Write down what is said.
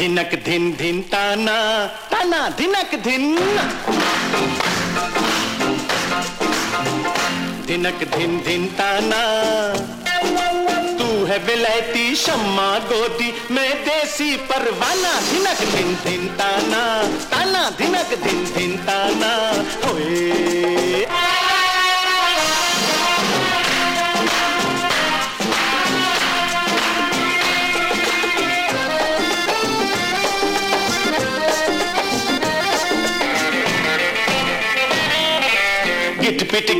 धिनक धिन धिन ताना ताना धिनक धिन। धिनक धिन धिन ताना, तू है विलायती शम्मा गोदी, मैं देसी परवाना। धिनक धिन धिन ताना ताना धिनक धिन धिन ताना, होए। giti piti